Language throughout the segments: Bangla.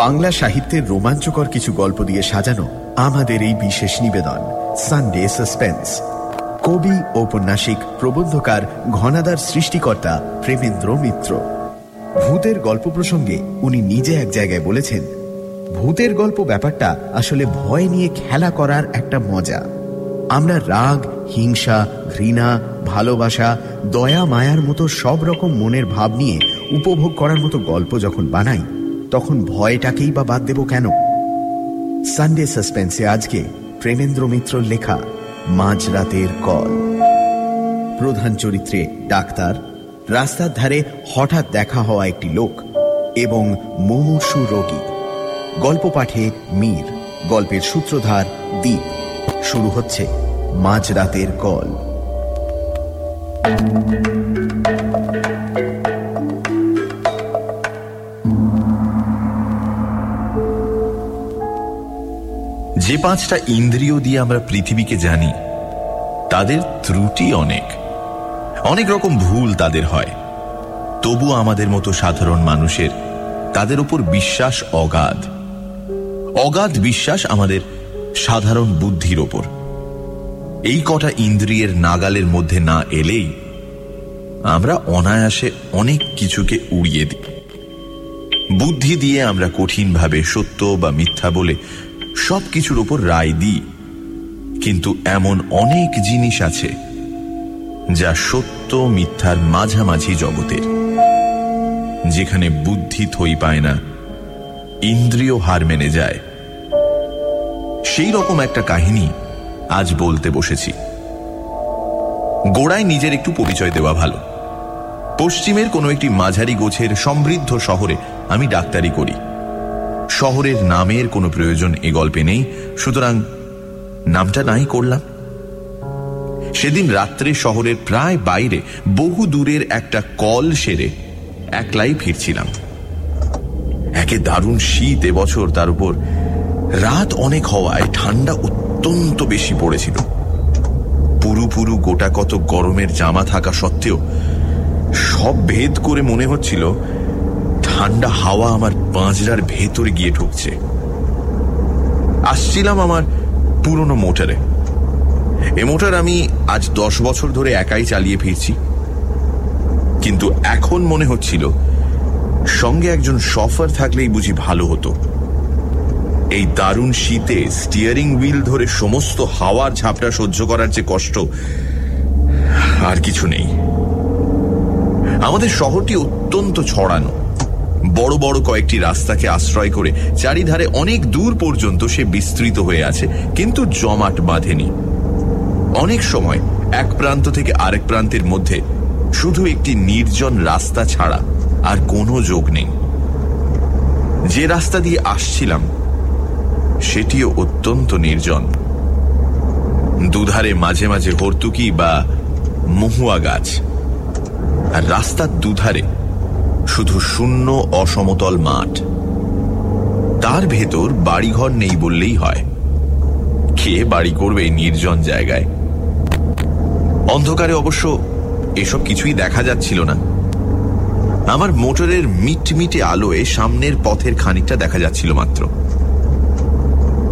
বাংলা সাহিত্যের রোমাঞ্চকর কিছু গল্প দিয়ে সাজানো আমাদের এই বিশেষ নিবেদন সানডে সাসপেন্স কবি, ঔপন্যাসিক, প্রবন্ধকার, ঘনাদার সৃষ্টিকর্তা প্রেমেন্দ্র মিত্র। ভূতের গল্প প্রসঙ্গে উনি নিজে এক জায়গায় বলেছেন, ভূতের গল্প ব্যাপারটা আসলে ভয় নিয়ে খেলা করার একটা মজা। আমরা রাগ, হিংসা, ঘৃণা, ভালোবাসা, দয়া, মায়ার মতো সব রকম মনের ভাব নিয়ে উপভোগ করার মতো গল্প যখন বানাই তখন ভয়টাকেই বা বাদ দেব কেন? সানডে সাসপেন্সে আজকে প্রেমেন্দ্র মিত্রর লেখা মাঝরাতের কল। প্রধান চরিত্রে ডাক্তার, রাস্তার ধারে হঠাৎ দেখা হওয়া একটি লোক এবং মুমূর্ষু রোগী। গল্প পাঠে মীর, গল্পের সূত্রধার দ্বীপ শুরু হচ্ছে মাঝরাতের কল। যে পাঁচটা ইন্দ্রিয় দিয়ে আমরা পৃথিবীকে জানি, তাদের ত্রুটি অনেক। অনেক রকম ভুল তাদের হয়। তবু আমাদের মতো সাধারণ মানুষের তাদের উপর বিশ্বাস অগাধ। অগাধ বিশ্বাস আমাদের সাধারণ বুদ্ধির ওপর এই কটা ইন্দ্রিয়ের নাগালের মধ্যে না এলেই আমরা অনায়াসে অনেক কিছুকে উড়িয়ে দিই। বুদ্ধি দিয়ে আমরা কঠিনভাবে সত্য বা মিথ্যা বলে সব কিছুর ওপর রায় দিই। কিন্তু এমন অনেক জিনিস আছে যা সত্য মিথ্যার মাঝামাঝি জগতের, যেখানে বুদ্ধি থই পায় না, ইন্দ্রিয় হার মেনে যায়। সেই রকম একটা কাহিনী আজ বলতে বসেছি। গোড়ায় নিজের একটু পরিচয় দেওয়া ভালো। পশ্চিমের কোনো একটি মাঝারি গোছের সমৃদ্ধ শহরে আমি ডাক্তারি করি। শহরের নামের কোনো প্রয়োজন এ গল্পে নেই, সুতরাং নামটা নাই করলাম। সেদিন রাত্রে শহরের প্রায় বাইরে, বহু দূরের একটা কল সেরে একলাই ফিরছিলাম। একে দারুণ শীত এবছর তার উপর। রাত অনেক হওয়ায় ঠান্ডা অত্যন্ত বেশি পড়েছিল। পুরু পুরু গোটা কত গরমের জামা থাকা সত্ত্বেও সব ভেদ করে মনে হচ্ছিল, ঠান্ডা হাওয়া আমার পাঁজরার ভেতরে গিয়ে ঢুকছে। আসছিলাম আমার পুরনো মোটরে। এ মোটর আমি আজ দশ বছর ধরে একাই চালিয়ে ফিরছি। কিন্তু এখন মনে হচ্ছিল, সঙ্গে একজন সফার থাকলেই বুঝি ভালো হতো। এই দারুণ শীতে স্টিয়ারিং হুইল ধরে সমস্ত হাওয়ার ঝাপটা সহ্য করার যে কষ্ট, আর কিছু নেই। আমাদের শহরটি অত্যন্ত ছড়ানো। বড় বড় কয়েকটি রাস্তাকে আশ্রয় করে চারিধারে অনেক দূর পর্যন্ত সে বিস্তৃত হয়ে আছে, কিন্তু জমাট বাঁধেনি। অনেক সময় এক প্রান্ত থেকে আরেক প্রান্তের মধ্যে শুধু একটি নির্জন রাস্তা ছাড়া আর কোনো যোগ নেই। যে রাস্তা দিয়ে আসছিলাম, সেটিও অত্যন্ত নির্জন। দুধারে মাঝে মাঝে হর্তুকি বা মহুয়া গাছ। আর রাস্তার দুধারে শুধু শূন্য অসমতল মাঠ। তার ভেতর বাড়িঘর নেই বললেই হয়। কে বাড়ি করবে নির্জন জায়গায়? অন্ধকারে অবশ্য এসব কিছুই দেখা যাচ্ছিল না। আমার মোটরের মিটমিটে আলোয় সামনের পথের খানিকটা দেখা যাচ্ছিল মাত্র।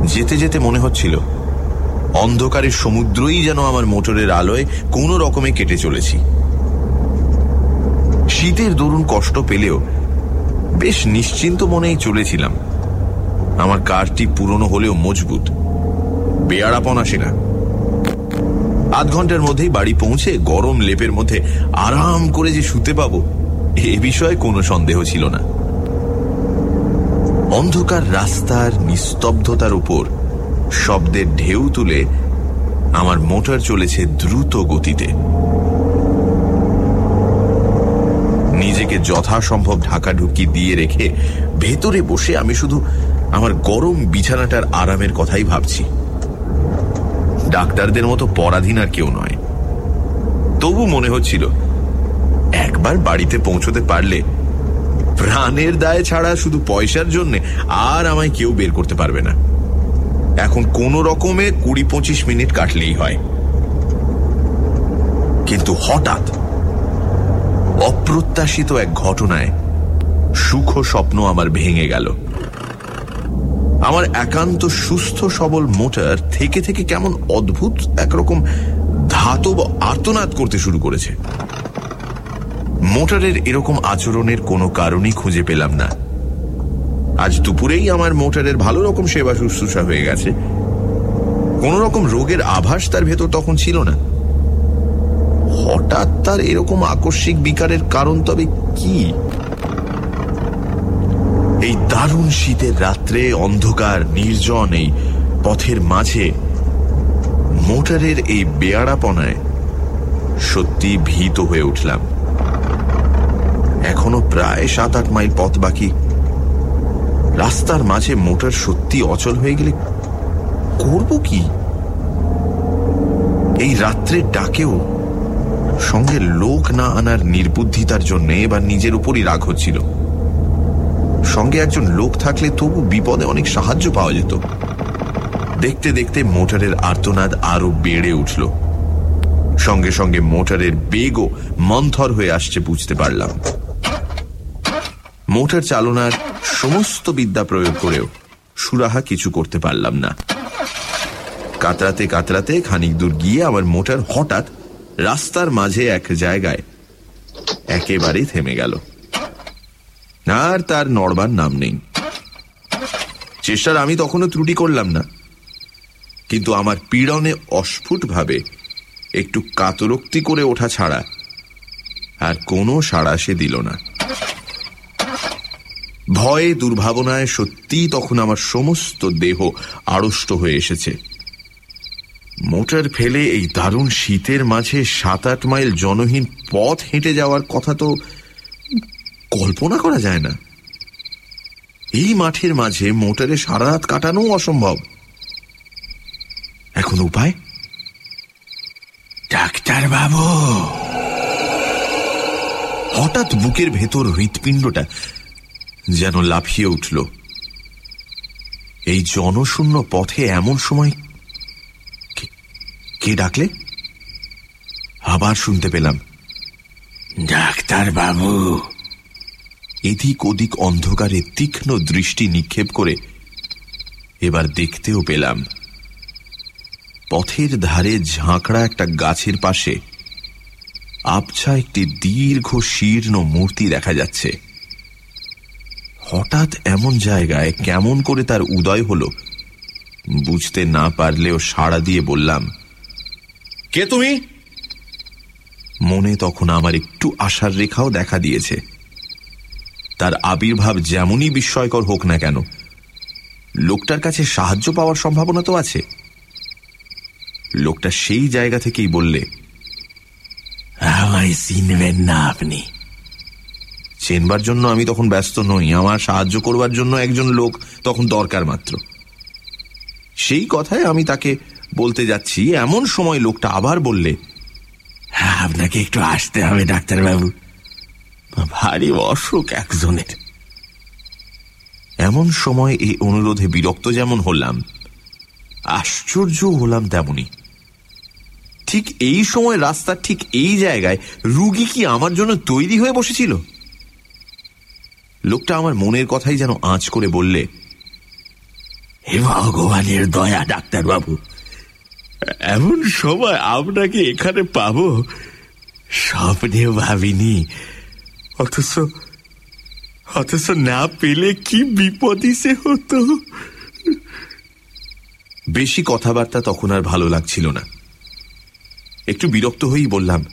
যেতে যেতে মনে হচ্ছিল, অন্ধকারের সমুদ্রই যেন আমার মোটরের আলোয় কোনো রকমে কেটে চলেছি। শীতের দরুন কষ্ট পেলেও বেশ নিশ্চিন্ত মনেই চলেছিলাম। আমার কারটি পুরনো হলেও মজবুত। বেয়ারাপন আসে না। আধ ঘণ্টার মধ্যেই বাড়ি পৌঁছে গরম লেপের মধ্যে আরাম করে যে শুতে পাবো, এ বিষয়ে কোনো সন্দেহ ছিল না। অন্ধকার রাস্তার নিস্তব্ধতার উপর শব্দের ঢেউ তুলে আমার মোটর চলেছে দ্রুত গতিতে। নিজেকে যথাসম্ভব ঢাকা ঢুকি দিয়ে রেখে ভেতরে বসে আমি শুধু আমার গরম বিছানাটার আরামের কথাই ভাবছি। ডাক্তারদের মতো পরাধীন আর কেউ নয়। তবু মনে হচ্ছিল, একবার বাড়িতে পৌঁছতে পারলে প্রাণের দায় ছাড়া শুধু পয়সার জন্য আর আমায় কেউ বের করতে পারবে না। এখন কোন রকমে কুড়ি পঁচিশ মিনিট কাটলেই হয়। কিন্তু হঠাৎ অপ্রত্যাশিত এক ঘটনায় সুখ স্বপ্ন আমার ভেঙে গেল। আমার একান্ত সুস্থ সবল মোটর থেকে থেকে কেমন অদ্ভুত একরকম ধাতব আর্তনাদ করতে শুরু করেছে। মোটরের এরকম আচরণের কোনো কারণই খুঁজে পেলাম না। আজ দুপুরেই আমার মোটরের ভালো রকম সেবা শুশ্রূষা হয়ে গেছে। কোন রকম রোগের আভাস তার ভেতর তখন ছিল না। হঠাৎ তার এরকম আকস্মিক বিকারের কারণ তবে কি? এই দারুণ শীতের রাত্রে অন্ধকার, নির্জন এই পথের মাঝে মোটরের এই বেয়াড়াপনায় সত্যি ভীত হয়ে উঠলাম। এখনও প্রায় সাত আট মাইল পথ বাকি। রাস্তার মাঝে মোটর সত্যি অচল হয়ে গেলে করব কি? এই রাত্রে ডাকেও সঙ্গে লোক না আনার নির্বুদ্ধিতার জন্য এবার নিজের উপরই রাগ হচ্ছিল। সঙ্গে একজন লোক থাকলে তবু বিপদে অনেক সাহায্য পাওয়া যেত। দেখতে দেখতে মোটরের আর্তনাদ আরও বেড়ে উঠল। সঙ্গে সঙ্গে মোটরের বেগও মন্থর হয়ে আসছে বুঝতে পারলাম। মোটর চালনার সমস্ত বিদ্যা প্রয়োগ করেও সুরাহা কিছু করতে পারলাম না। কাতরাতে কাতরাতে খানিক দূর গিয়ে আমার মোটর হঠাৎ রাস্তার মাঝে এক জায়গায় একেবারে থেমে গেল। আর তার নড়বার নাম নেই। চেষ্টার আমি তখনও ত্রুটি করলাম না। কিন্তু আমার পীড়নে অস্ফুটভাবে একটু কাতরক্তি করে ওঠা ছাড়া আর কোনো সাড়া সে দিল না। ভয়ে দুর্ভাবনায় সত্যিই তখন আমার সমস্ত দেহ আড়ষ্ট হয়ে এসেছে। মোটর ফেলে এই দারুণ শীতের মাঝে সাত আট মাইল জনহীন পথ হেঁটে যাওয়ার কথা তো কল্পনা করা যায় না। এই মাঠের মাঝে মোটরে সারা রাত কাটানো অসম্ভব। এখন উপায়? ডাক্তার বাবু হঠাৎ বুকের ভেতর হৃৎপিণ্ডটা যেন লাফিয়ে উঠল। এই জনশূন্য পথে এমন সময় কে ডাকলে? আবার শুনতে পেলাম। ডাক্তার বাবু। এদিক ওদিক অন্ধকারে তীক্ষ্ণ দৃষ্টি নিক্ষেপ করে এবার দেখতেও পেলাম। পথের ধারে ঝাঁকড়া একটা গাছের পাশে আবছা একটি দীর্ঘ শীর্ণ মূর্তি দেখা যাচ্ছে। হঠাৎ এমন জায়গায় কেমন করে তার উদয় হল বুঝতে না পারলেও সাড়া দিয়ে বললাম কে তুমি? মনে তখন আমার একটু আশার রেখাও দেখা দিয়েছে। তার আবির্ভাব যেমনই বিস্ময়কর হোক না কেন, লোকটার কাছে সাহায্য পাওয়ার সম্ভাবনা তো আছে। লোকটা সেই জায়গা থেকেই বললে চিনবেন না আপনি। চেনবার জন্য আমি তখন ব্যস্ত নই, আমার সাহায্য করবার জন্য একজন লোক তখন দরকার মাত্র। সেই কথায় আমি তাকে বলতে যাচ্ছি, এমন সময় লোকটা আবার বললে হ্যাঁ আপনাকে একটু আসতে হবে, ডাক্তারবাবু। ভারী অসুখ একজনের। এমন সময় এই অনুরোধে বিরক্ত যেমন হলাম, আশ্চর্য হলাম তেমনি। ঠিক এই সময় রাস্তার ঠিক এই জায়গায় রুগী কি আমার জন্য তৈরি হয়ে বসেছিল? লোকটা আমার মনের কথাই যেন আঁচ করে বললে, হে ভগবানের দয়া, ডাক্তারবাবু এমন সময় আপনাকে এখানে পাব? স্বপ্নেও ভাবিনি। অথচ অথচ না পেলে কি বিপদই সে হতো? বেশি কথাবার্তা তখন আর ভালো লাগছিল না। একটু বিরক্ত হয়েই বললাম,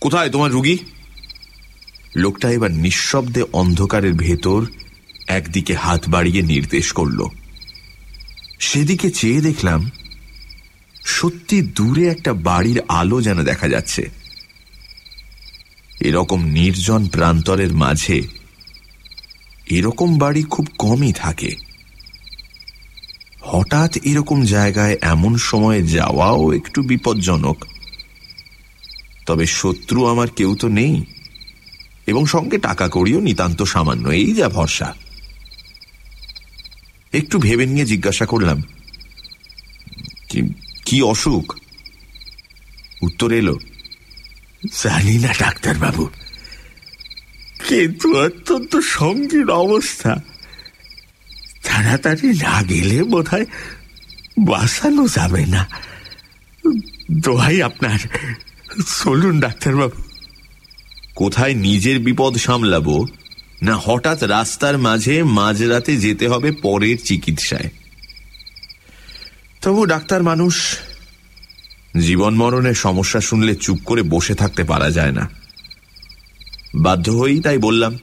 কোথায় তোমার রুগী? লোকটা এবার নিঃশব্দে অন্ধকারের ভেতর একদিকে হাত বাড়িয়ে নির্দেশ করল। সেদিকে চেয়ে দেখলাম সত্যি দূরে একটা বাড়ির আলো যেন দেখা যাচ্ছে। এরকম নির্জন প্রান্তরের মাঝে এরকম বাড়ি খুব কমই থাকে। হঠাৎ এরকম জায়গায় এমন সময়ে যাওয়াও একটু বিপজ্জনক। তবে শত্রু আমার কেউ তো নেই, এবং সঙ্গে টাকা করিও নিতান্ত সামান্য, এই যা ভরসা। একটু ভেবে নিয়ে জিজ্ঞাসা করলাম কি অসুখ? উত্তর এলো জানি না ডাক্তারবাবু। কিন্তু অত্যন্ত সঙ্গীন অবস্থা। তাড়াতাড়ি না গেলে বোধ হয় বাঁচানো যাবে না। দোহাই আপনার। চলুন, ডাক্তারবাবু। কোথায় নিজের বিপদ সামলাবো, না হঠাৎ রাস্তার মাঝে মাঝরাতে যেতে হবে পরের চিকিৎসায়? তবু ডাক্তার মানুষ জীবন মরণের সমস্যা শুনলে চুপ করে বসে থাকতে পারা যায় না। বাধ্য হয়েই তাই বললাম।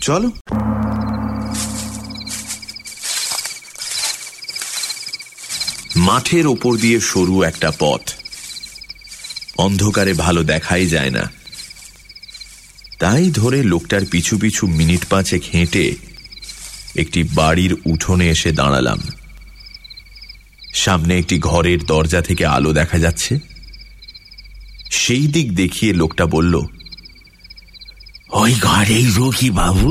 চলো। মাঠের ওপর দিয়ে সরু একটা পথ। অন্ধকারে ভালো দেখাই যায় না। তাই ধরে লোকটার পিছু পিছু মিনিট পাঁচেক হেঁটে একটি বাড়ির উঠোনে এসে দাঁড়ালাম। সামনে একটি ঘরের দরজা থেকে আলো দেখা যাচ্ছে। সেই দিক দেখিয়ে লোকটা বলল, ওই ঘরেই রোগী বাবু।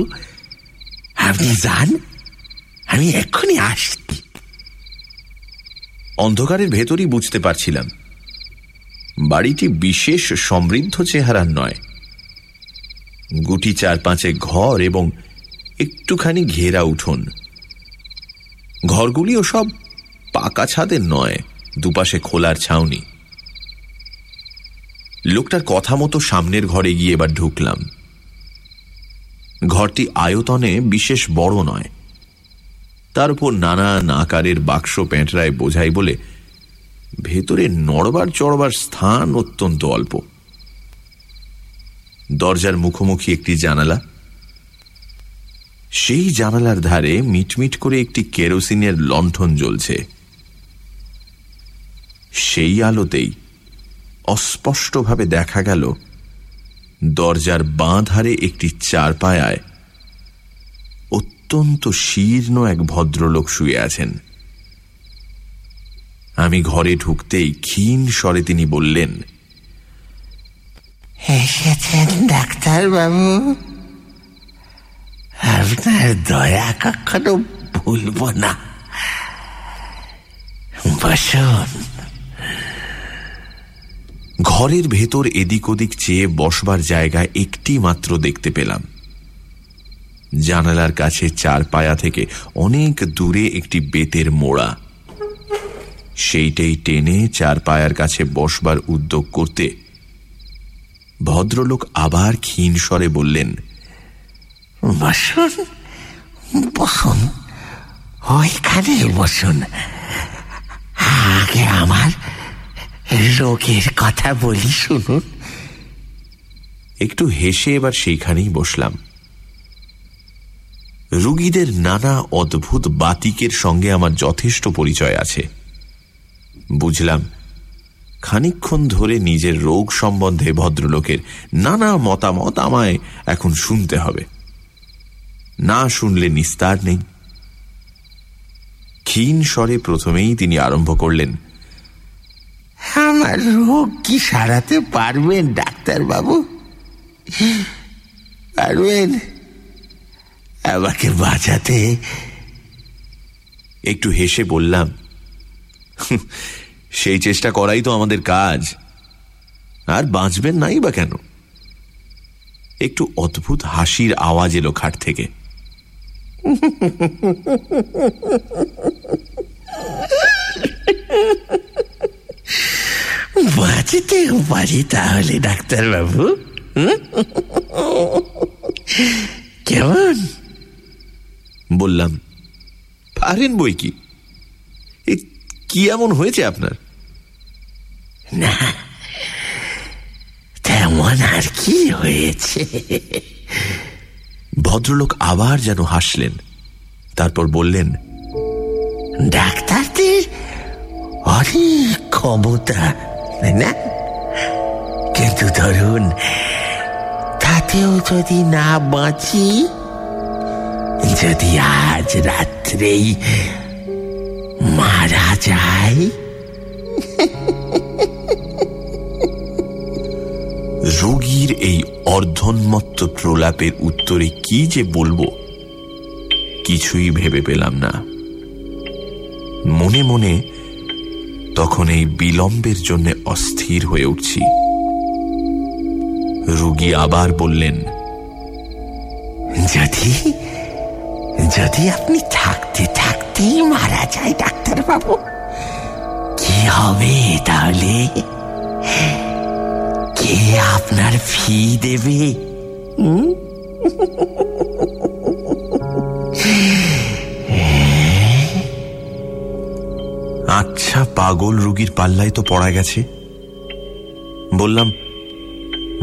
আপনি যান, আমি এক্ষুনি আসছি। অন্ধকারের ভেতরই বুঝতে পারছিলাম, বাড়িটি বিশেষ সমৃদ্ধ চেহারার নয়। গুটি চার পাঁচে ঘর এবং একটুখানি ঘেরা উঠোন। ঘরগুলিও সব পাকা ছাদের নয়, দুপাশে খোলার ছাউনি। লোকটার কথা মতো সামনের ঘরে গিয়ে এবার ঢুকলাম। ঘরটি আয়তনে বিশেষ বড় নয়। তার উপর নানান আকারের বাক্স প্যাঁটরায় বোঝাই বলে, ভেতরে নড়বার চড়বার স্থান অত্যন্ত অল্প। দরজার মুখোমুখি একটি জানালা। সেই জানালার ধারে মিটমিট করে একটি কেরোসিনের লণ্ঠন জ্বলছে। সেই আলোতেই অস্পষ্টভাবে দেখা গেল দরজার বাঁ ধারে একটি চারপায়ায় অত্যন্ত শীর্ণ এক ভদ্রলোক শুয়ে আছেন। আমি ঘরে ঢুকতেই ক্ষীণ স্বরে তিনি বললেন, এসেছেন ডাক্তারবাবু। আপনার দয়া কখনো ভুলব না। বসুন। ঘরের ভেতর এদিক ওদিক চেয়ে বসবার জায়গা একটি মাত্র দেখতে পেলাম। জানালার কাছে চার পায়া থেকে অনেক দূরে একটি বেতের মোড়া। সেইটাই টেনে চার পায়ার কাছে বসবার উদ্যোগ করতে ভদ্রলোক আবার ক্ষীণ স্বরে বললেন, বসুন বসুন ওইখানে বসুন। আগে আমার রোগের কথা বলি, শুনুন। একটু হেসে এবার সেইখানেই বসলাম। রুগীদের নানা অদ্ভুত বাতিকের সঙ্গে আমার যথেষ্ট পরিচয় আছে। বুঝলাম খানিক্ষণ ধরে নিজের রোগ সম্বন্ধে ভদ্রলোকের নানা মতামত আমায় এখন শুনতে হবে। না শুনলে নিস্তার নেই। ক্ষীণ স্বরে প্রথমেই তিনি আরম্ভ করলেন আমার রোগ কি সারাতে পারবেন, ডাক্তারবাবু? পারবেন? আমাকে বাঁচাতে। একটু হেসে বললাম, সেই চেষ্টা করাই তো আমাদের কাজ। আর বাঁচবেন নাই বা কেন? একটু অদ্ভুত হাসির আওয়াজ এলো খাট থেকে। বাঁচতেও পারি তাহলে ডাক্তারবাবু কেমন বললাম পারেন বই কি? কি এমন হয়েছে আপনার? না তেমন আর কি হয়েছে? ভদ্রলোক আবার যেন হাসলেন তারপর বললেন ডাক্তারদের অনেক ক্ষমতা না? কিন্তু ধরুন, তাতেও যদি না বাঁচি, যদি আজ রাত্রেই মারা যায়, রোগীর এই অর্ধন্মত্ত প্রলাপের উত্তরে কি যে বলব, কিছুই ভেবে পেলাম না। মনে মনে তখন এই বিলম্বের জন্য অস্থির হয়ে উঠছি। রুগী আবার বললেন, যদি যদি আপনি থাকতে থাকতেই মারা যায় ডাক্তারবাবু, কি হবে তাহলে? কে আপনার ফি দেবে? আচ্ছা পাগল রুগীর পাল্লায় তো পড়া গেছে। বললাম,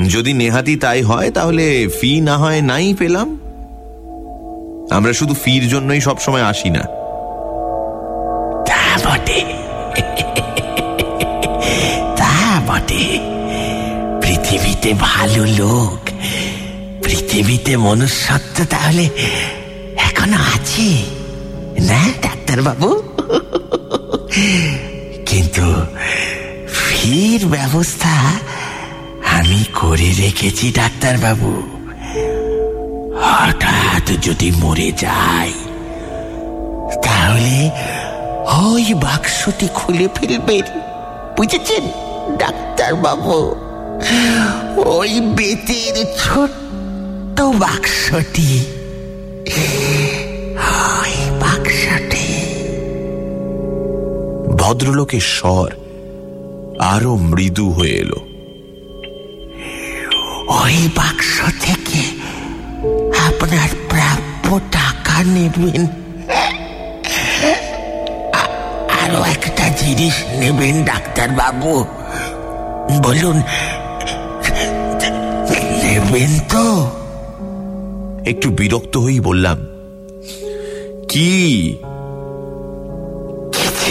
যদি নেহাতি তাই হয়, তাহলে ফি না হয় নাই পেলাম? আমরা শুধু ফির জন্যই সবসময় আসি না। বটে। তা বটে। পৃথিবীতে ভালো লোক, পৃথিবীতে মনুষ্যত্ব তাহলে এখনও আছে। না, ডাক্তারবাবু? কিন্তু ফির ব্যবস্থা আমি করে রেখেছি, ডাক্তারবাবু। হঠাৎ যদি মরে যায় তাহলে ওই বাক্সটি খুলে ফেলবেন, বুঝেছেন, ডাক্তারবাবু? ওই বেতের ছোট্ট বাক্সটি ভদ্রলোকের স্বর আরও মৃদু হয়ে এলো। ওই বাক্স থেকে আপনার প্রাপ্য টাকা নেবেন। আরও একটা জিনিস নেবেন ডাক্তার বাবু বলুন নেবেন তো। একটু বিরক্ত হয়েই বললাম কি?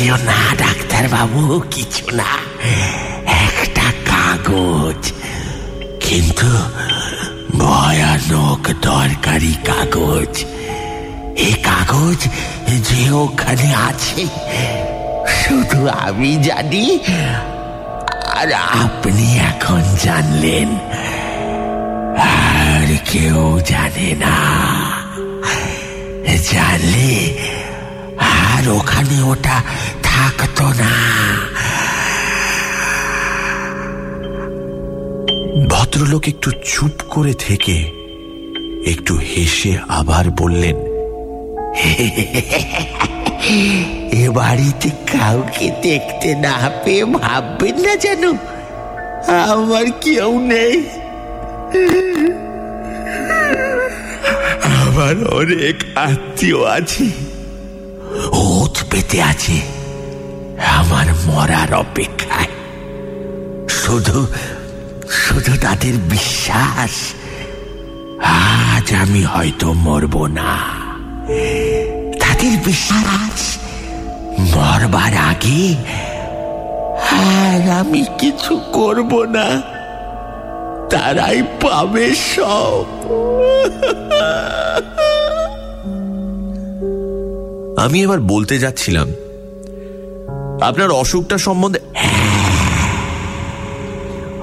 কিছু না ডাক্তার বাবু কিছু না একটা কাগজ। কিন্তু ভয়ানক দরকারি কাগজ। এই কাগজ যে ওখানে আছে, শুধু আমি জানি। আর আপনি এখন জানলেন, আর কেউ জানে না। জানলে আর ওখানে ওটা না ভদ্রলোক একটু চুপ করে থেকে একটু হেসে আবার বললেন, এ বাড়িতে কাউকে দেখতে না পেয়ে ভাববেন না যেন। আমার কেউ নেই। আমার অনেক আত্মীয় আছে। ওত পেতে আছে। আমার মরার অপেক্ষায়। শুধু শুধু তাদের বিশ্বাস। আজ আমি হয়তো মরব না। তাদের বিশ্বাস মরবার আগে আর আমি কিছু করব না। তারাই পাবে সব। আমি এবার বলতে যাচ্ছিলাম আপনার অসুখটা সম্বন্ধে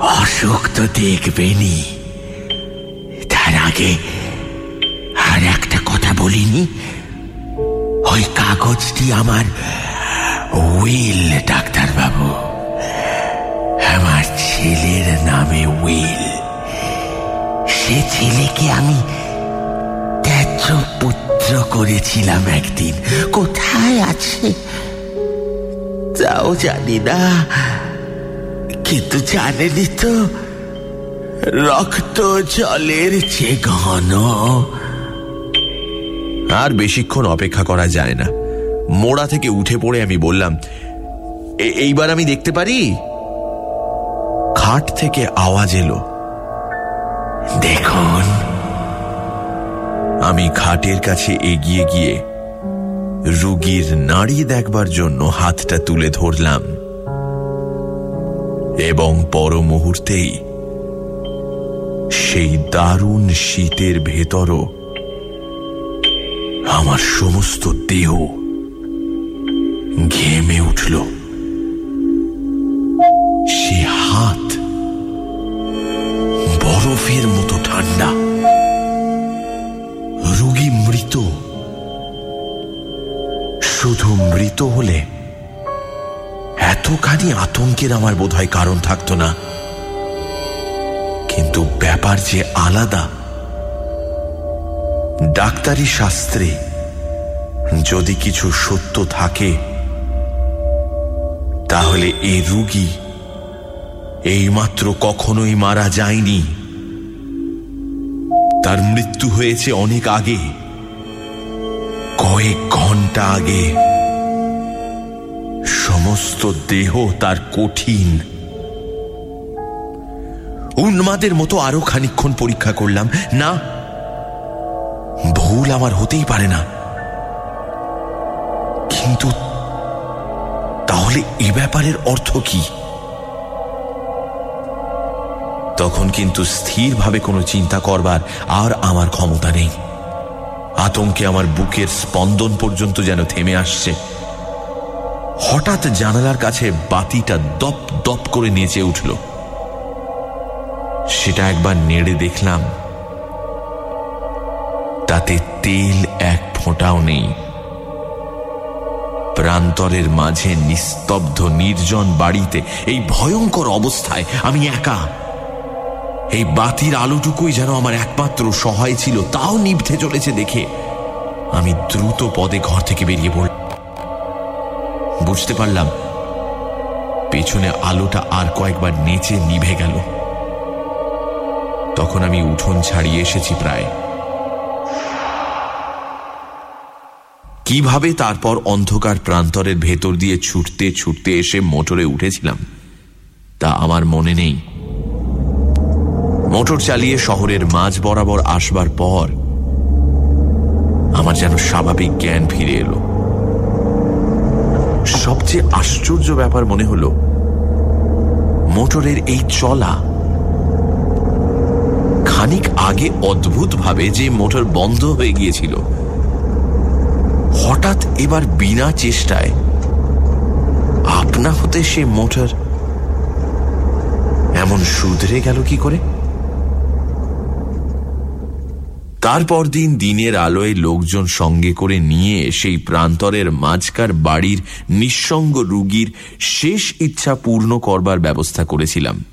অসুখ তো দেখবেনি তার আগে আর একটা কথা বলিনি? ওই কাগজটি আমার উইল, ডাক্তারবাবু। আমার ছেলের নামে উইল। সে ছেলেকে আমি ত্যায্য পুত্র করেছিলাম একদিন। কোথায় আছে? তাও জানি না কিন্তু জানেনি তো রক্ত জলের চেয়ে ঘন আর বেশিক্ষণ অপেক্ষা করা যায় না। মোড়া থেকে উঠে পড়ে আমি বললাম, "এ- এইবার আমি দেখতে পারি? খাট থেকে আওয়াজ এলো, দেখুন। আমি খাটের কাছে এগিয়ে গিয়ে রুগীর নাড়ি দেখবার জন্য হাতটা তুলে ধরলাম। এবং পর মুহূর্তেই সেই দারুণ শীতের ভেতরও আমার সমস্ত দেহ ঘেমে উঠল। সে শুধু হলে এতখানি আতঙ্কের আমার বোধহয় কারণ থাকতো না। কিন্তু ব্যাপার যে আলাদা, ডাক্তারি শাস্ত্রে যদি কিছু সত্য থাকে, তাহলে এই রুগী এইমাত্র কখনোই মারা যায়নি। তার মৃত্যু হয়েছে অনেক আগে, কয়েক ঘণ্টা আগে। সমস্ত দেহ তার কঠিন। উন্মাদের মতো আরও খানিক্ষণ পরীক্ষা করলাম। না, ভুল আমার হতেই পারে না। কিন্তু তাহলে এ ব্যাপারের অর্থ কি? তখন কিন্তু স্থিরভাবে কোনো চিন্তা করবার আর আমার ক্ষমতা নেই। আতঙ্কে আমার বুকের স্পন্দন পর্যন্ত যেন থেমে আসছে। হঠাৎ জানালার কাছে বাতিটা দপ দপ করে নেচে উঠল। সেটা একবার নেড়ে দেখলাম। তাতে তেল এক ফোঁটাও নেই। প্রান্তরের মাঝে নিস্তব্ধ নির্জন বাড়িতে এই ভয়ঙ্কর অবস্থায় আমি একা। এই বাতির আলোটুকুই যেন আমার একমাত্র সহায় ছিল, তাও নিভতে চলেছে দেখে আমি দ্রুত পদে ঘর থেকে বেরিয়ে পড়ল বুঝতে পারলাম। পেছনে আলোটা আর কয়েকবার নেচে নিভে গেল। তখন আমি উঠোন ছাড়িয়ে এসেছি প্রায়। কীভাবে তারপর অন্ধকার প্রান্তরের ভেতর দিয়ে ছুটতে ছুটতে এসে মোটরে উঠেছিলাম, তা আমার মনে নেই। মোটর চালিয়ে শহরের মাঝ বরাবর আসবার পর আমার যেন স্বাভাবিক জ্ঞান ফিরে এলো। সবচেয়ে আশ্চর্য ব্যাপার মনে হল, মোটরের এই চলা খানিক আগে অদ্ভুতভাবে যে মোটর বন্ধ হয়ে গিয়েছিল, হঠাৎ এবার বিনা চেষ্টায় আপনা হতে সে মোটর এমন শুধরে গেল কি করে? তারপর দিন দিনের আলোয় লোকজন সঙ্গে করে নিয়ে সেই প্রান্তরের মাঝকার বাড়ির নিঃসঙ্গ রুগীর শেষ ইচ্ছা পূর্ণ করবার ব্যবস্থা করেছিলাম।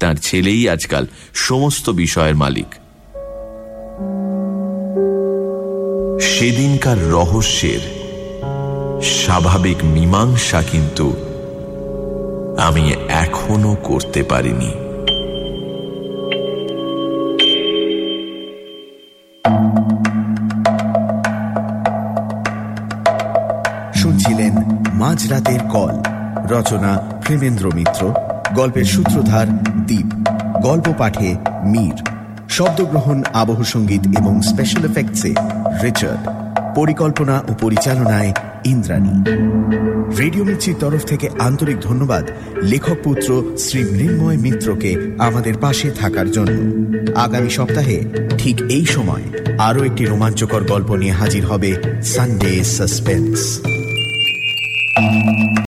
তার ছেলেই আজকাল সমস্ত বিষয়ের মালিক। সেদিনকার রহস্যের স্বাভাবিক মীমাংসা কিন্তু আমি এখনও করতে পারিনি। মাঝরাতের কল। রচনা প্রেমেন্দ্র মিত্র। গল্পের সূত্রধার দ্বীপ গল্প পাঠে মীর। শব্দগ্রহণ, আবহ সংগীত এবং স্পেশাল এফেক্টসে রিচার্ড। পরিকল্পনা ও পরিচালনায় ইন্দ্রাণী। রেডিও মির্চির তরফ থেকে আন্তরিক ধন্যবাদ লেখক পুত্র শ্রী মৃন্ময় মিত্রকে আমাদের পাশে থাকার জন্য। আগামী সপ্তাহে ঠিক এই সময় আরও একটি রোমাঞ্চকর গল্প নিয়ে হাজির হবে সানডে সাসপেন্স